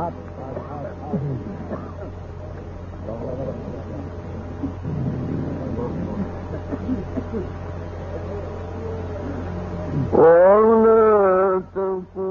up, up, up,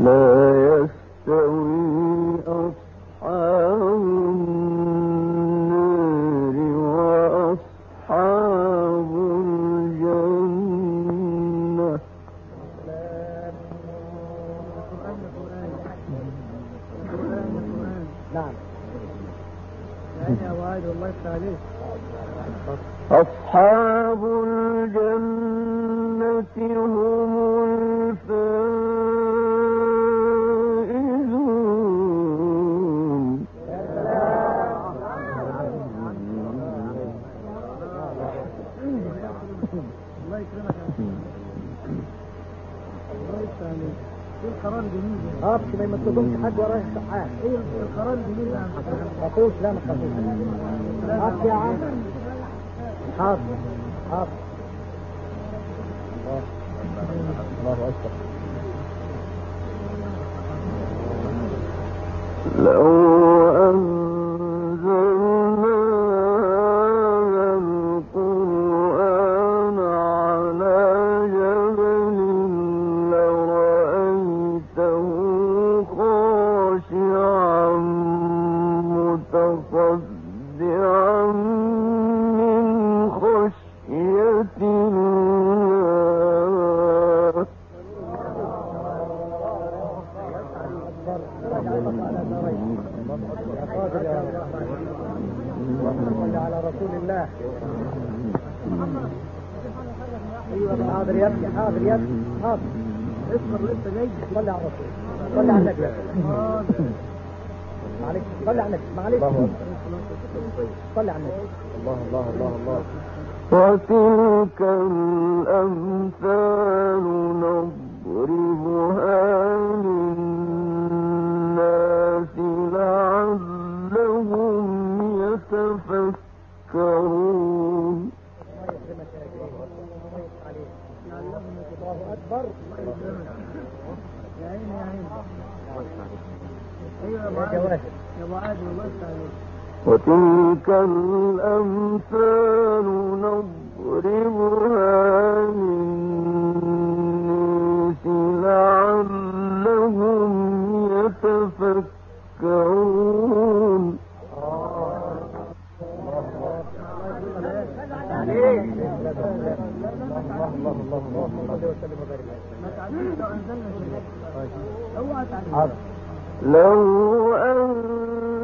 لا يستوي الله الله الله. وتلك الأمثال نضربها للناس لعلهم يتفكرون. الله أكبر يا عيني يا عيني. أيوة يا ابو عادل يا ابو عادل وتلك الأمثال نضربها للناس لعلهم يتفكرون لو أن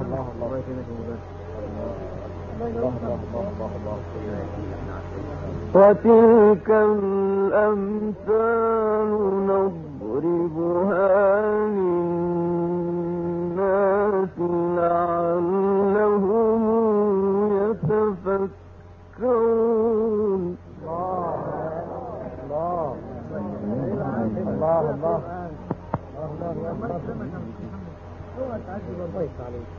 الله الله الله. وتلك الأمثال نضربها للناس لعلهم يتفكرون الله الله الله الله الله الله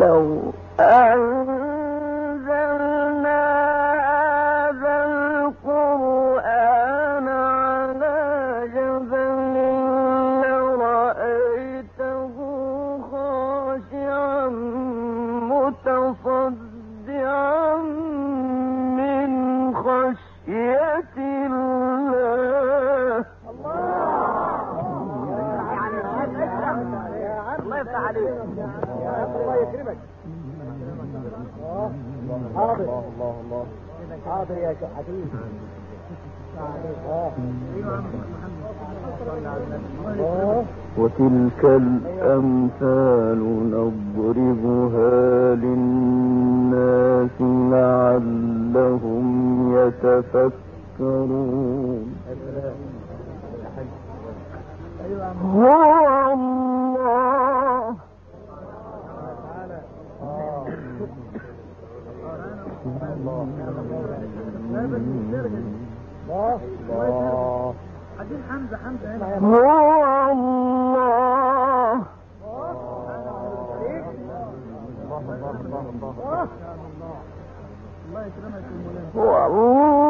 No. Uh... يذكرون هو الله الله حمزه حمزه هنا هو الله الله الله الله الله يكرمك هو الله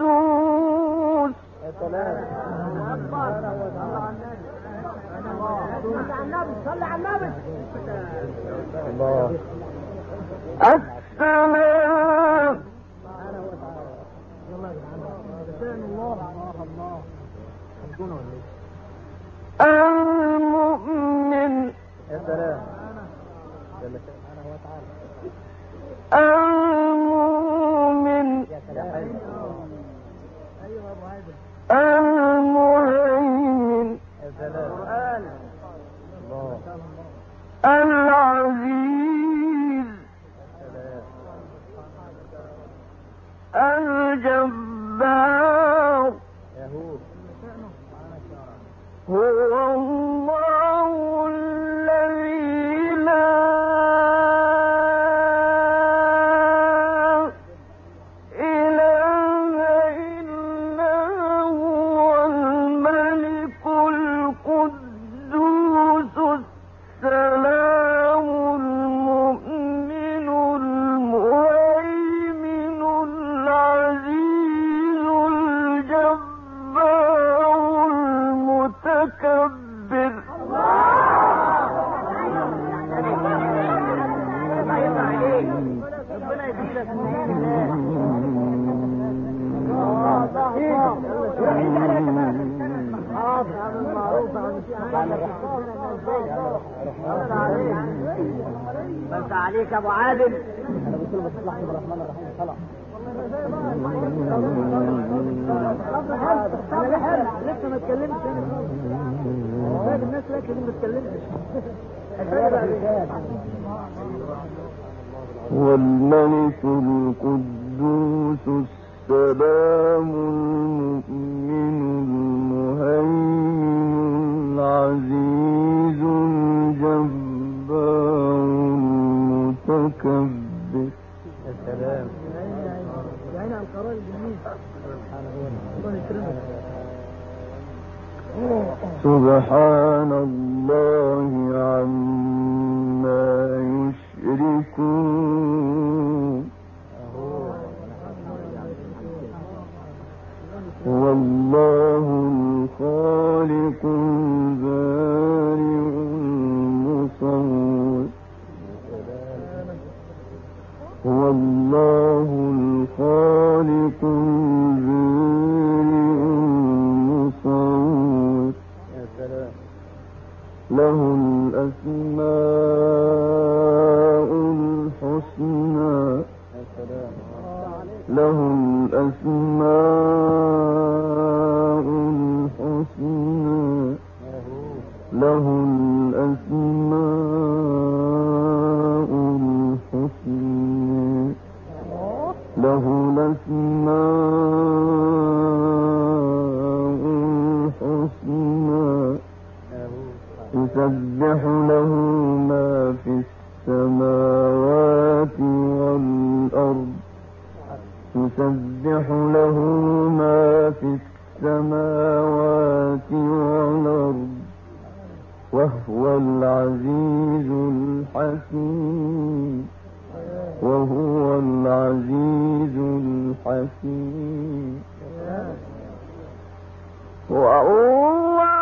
القدوس. صل على النبي صل على النبي السلام المؤمن المؤمن المهيمن العزيز الجبار هو الله عليك أبو عادل. أنا لسه ما اتكلمتش أنا الناس لكن ما اتكلمتش هو الملك القدوس السلام المؤمن المهيمن العزيز الجبار المتكبر يعني على القرار الجميل. الله يكرمك سبحان الله عما يشركون. هو الله الخالق البارئ المصور. هو الله الخالق المصور. له الأسماء الحسنى. له الأسماء الحسنى. له الأسماء يسبح له ما في السماوات والأرض وهو العزيز الحكيم وهو العزيز الحكيم. وهو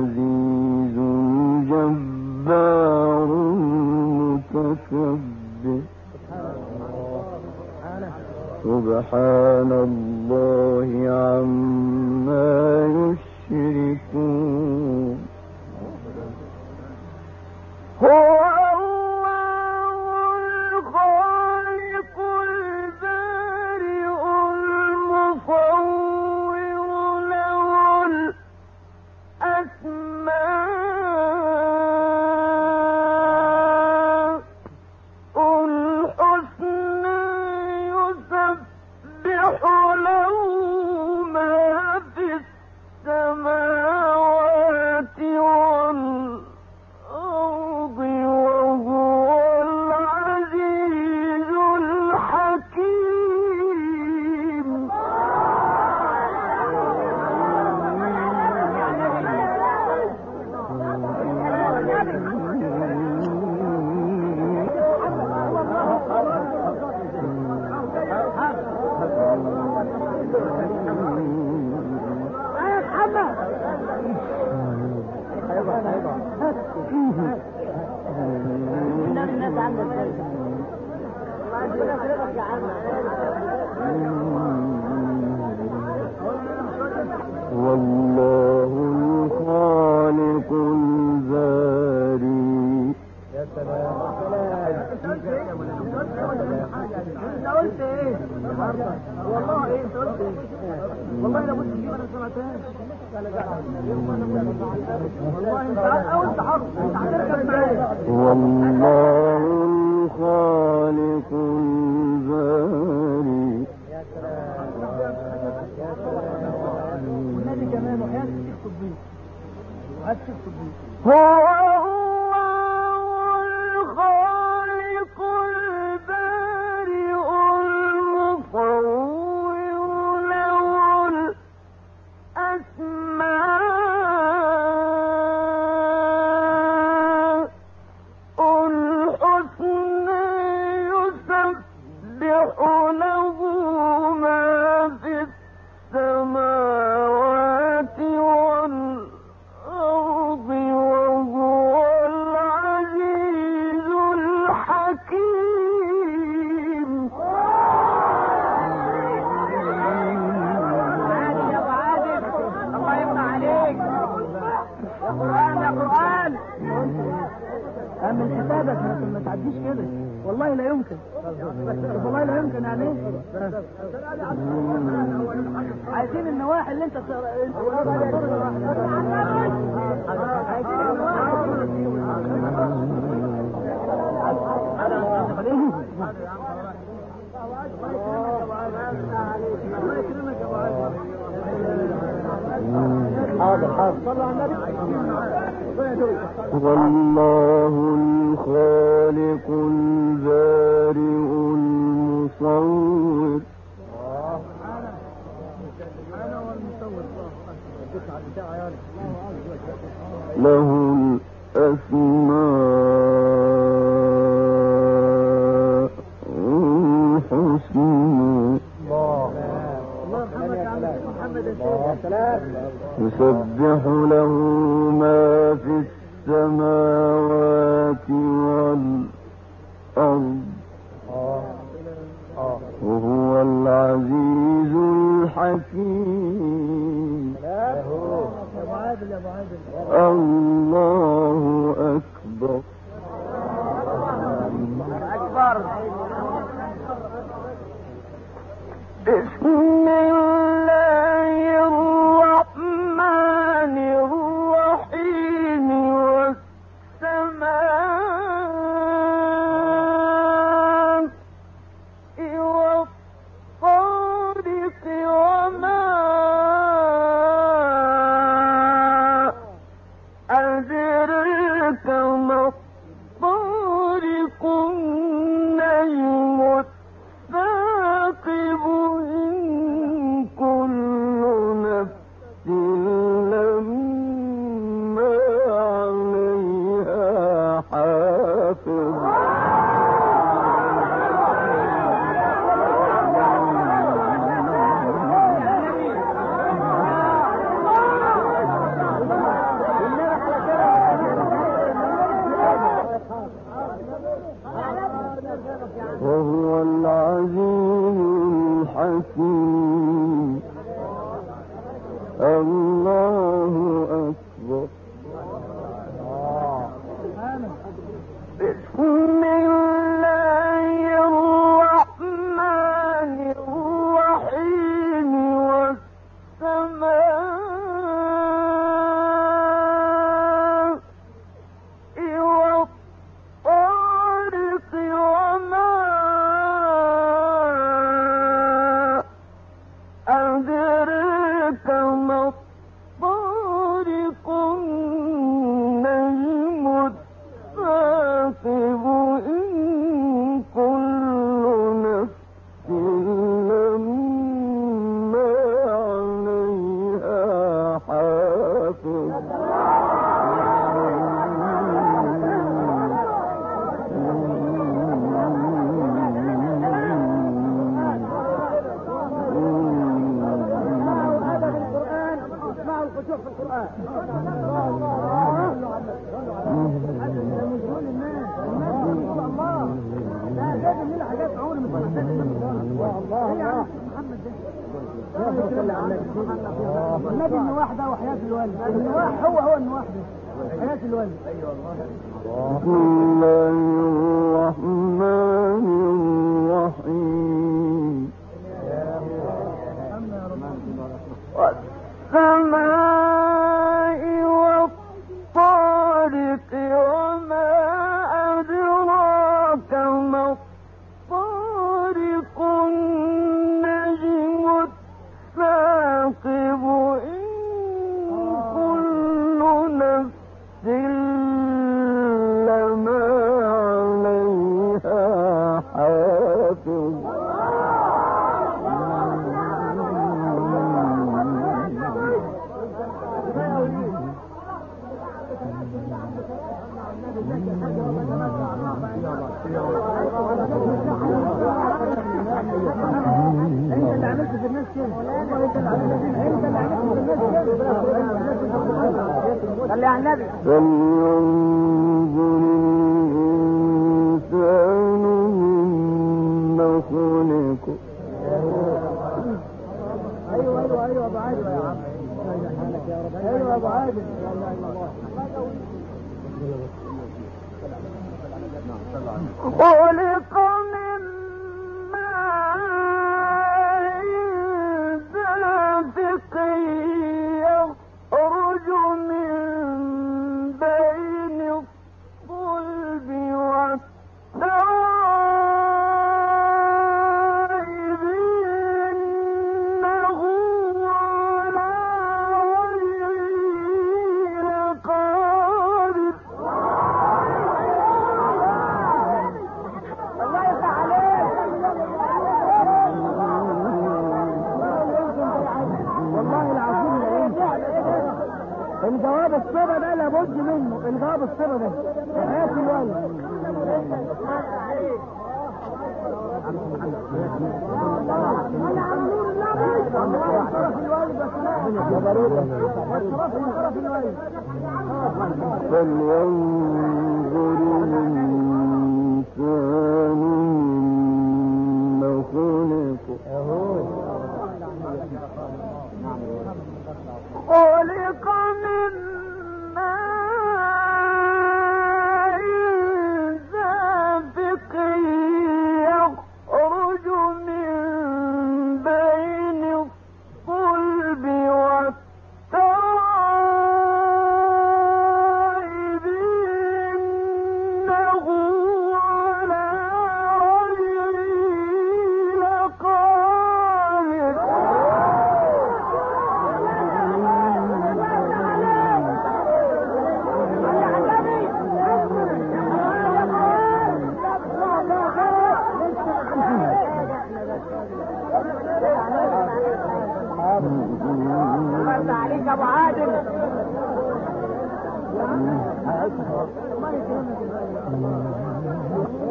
عزيز جبار متكبر سبحان الله جمال هذا الشيخ الطبي وهذا الشيخ الطبي حكيم الله أكبر. أكبر.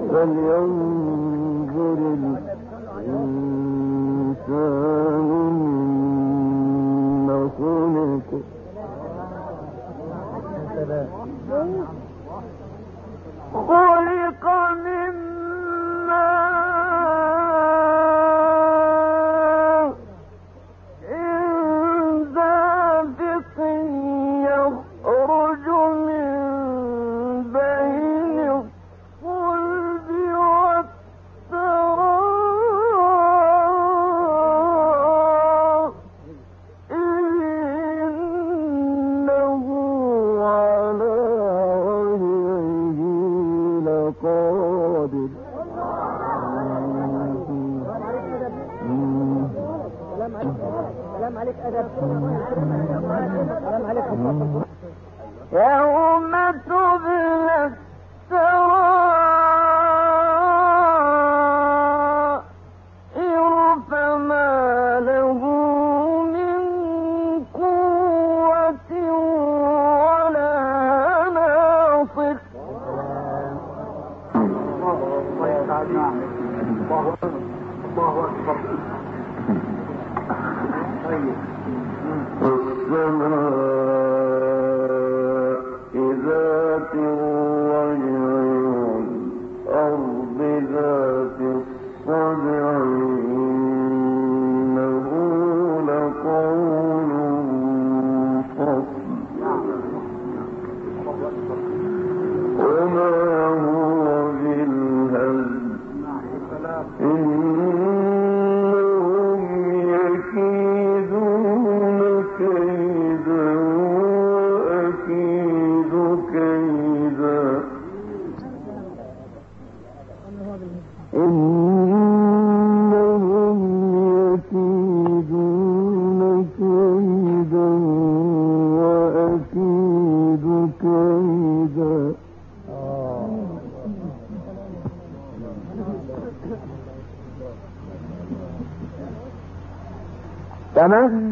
فلينظر الإنسان مما Anna?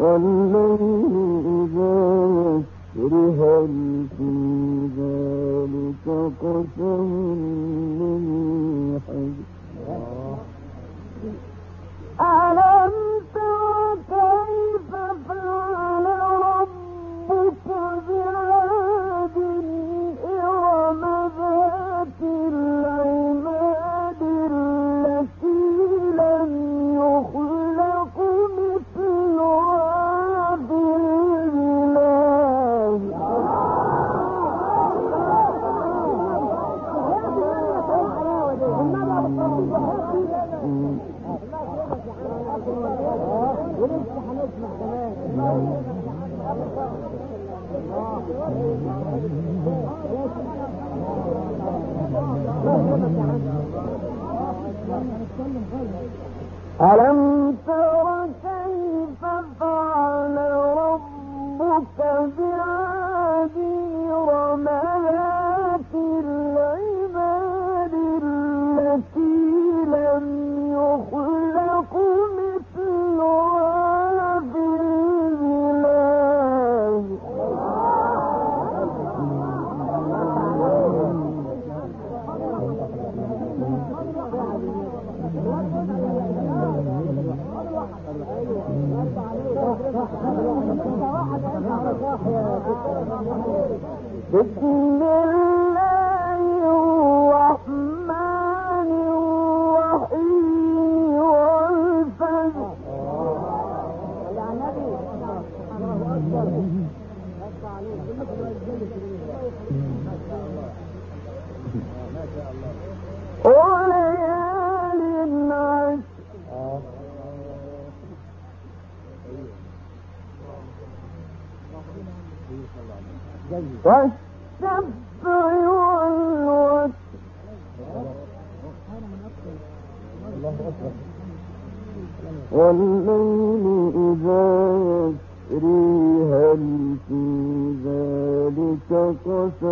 والليل إذا يسر هل في ذلك قسم What? والليل إذا يسري هل في ذلك قسم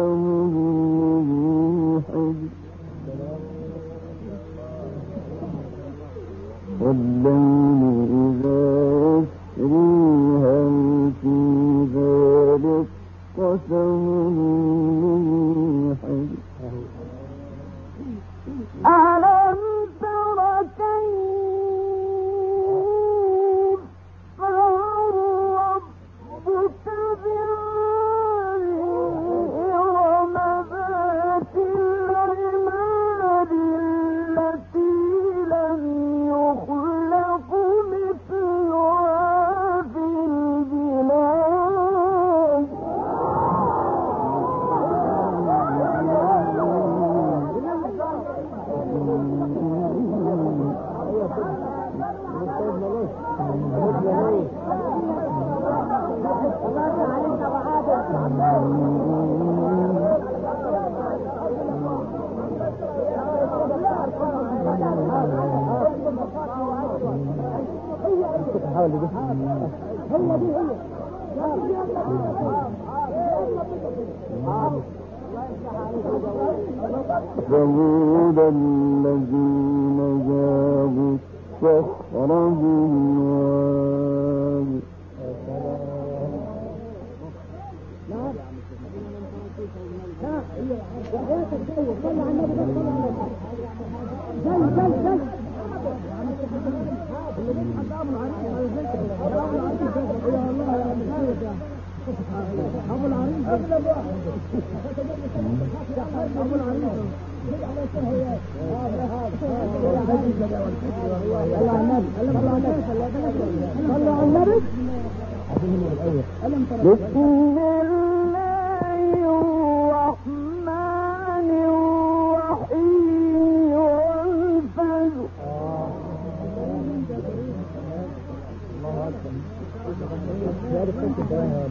ابو بسم الله الله الله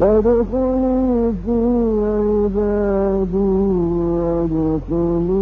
فادخلي في عبادي وادخلي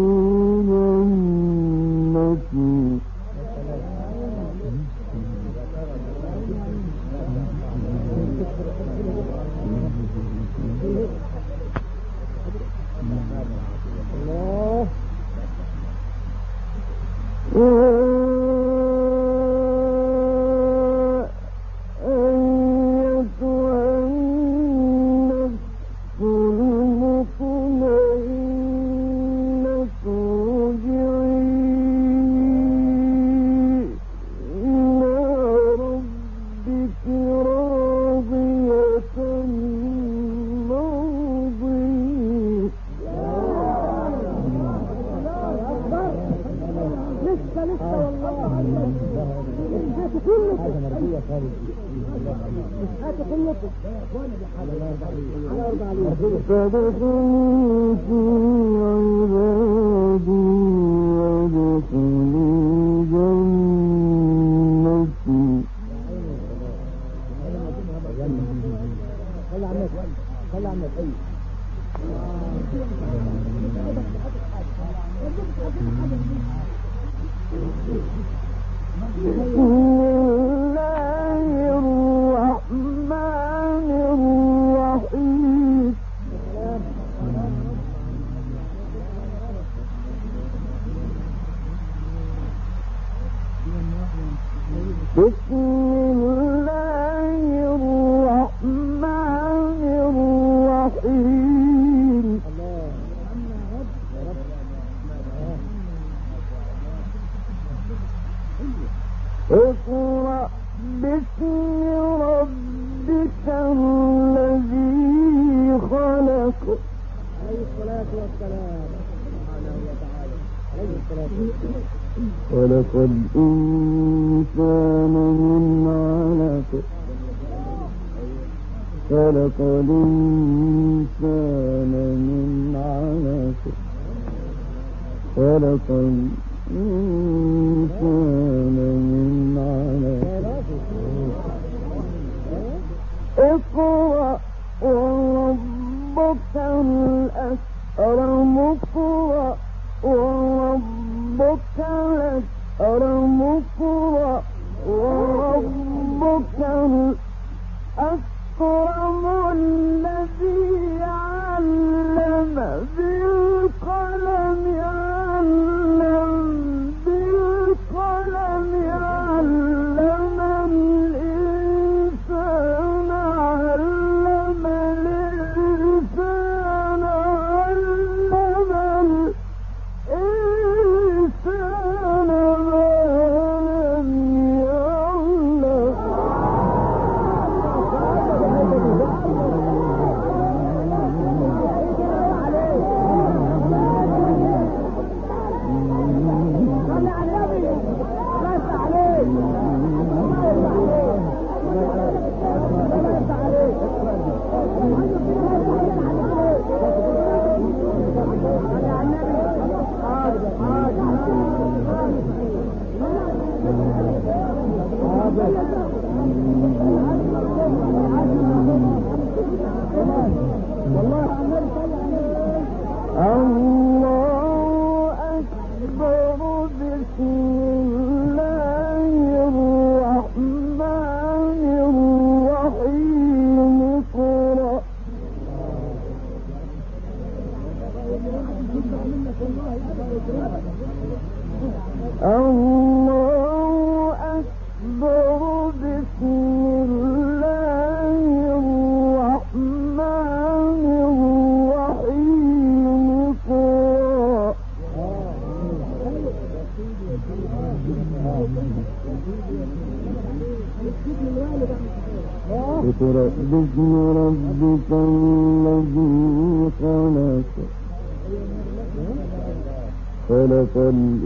خلق